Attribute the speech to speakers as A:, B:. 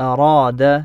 A: أراد